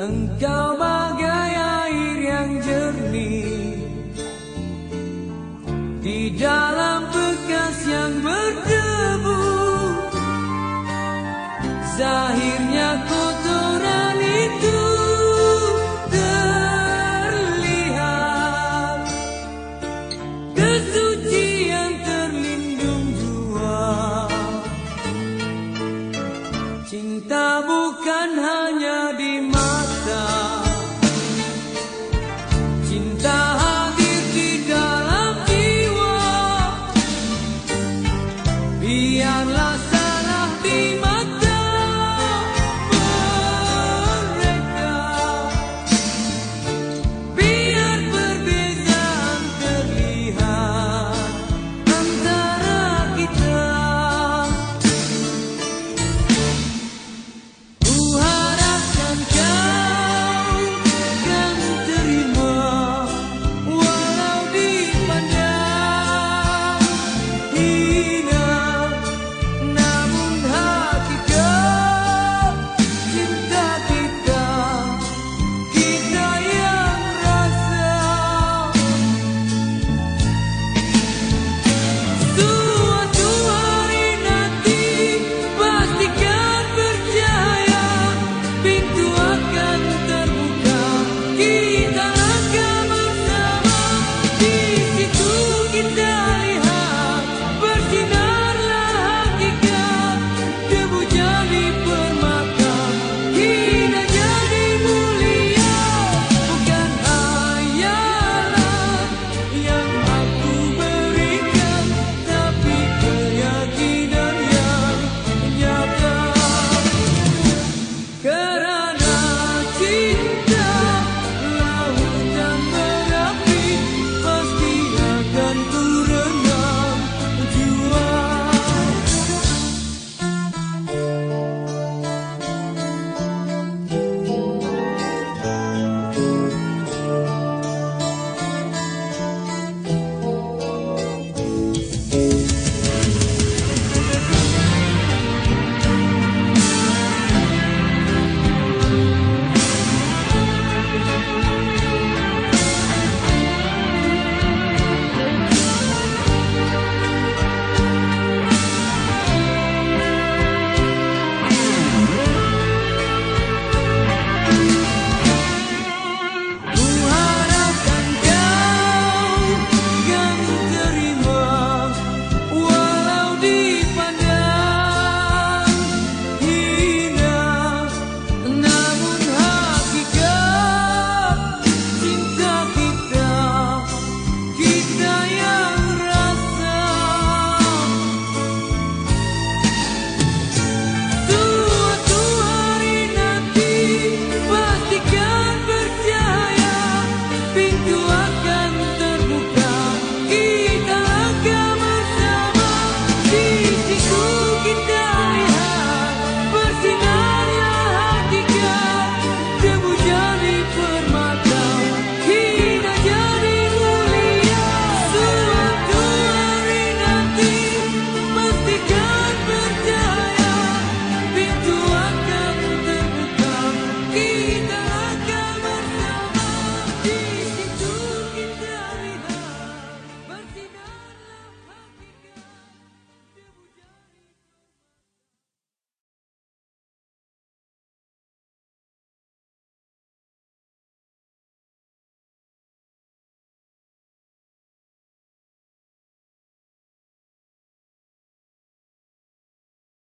Engkau bagai air yang jernih. Di dalam bekas yang berdebu Zahirnya kotoran itu terlihat. Kesucian terlindung jua Cinta bukan hanya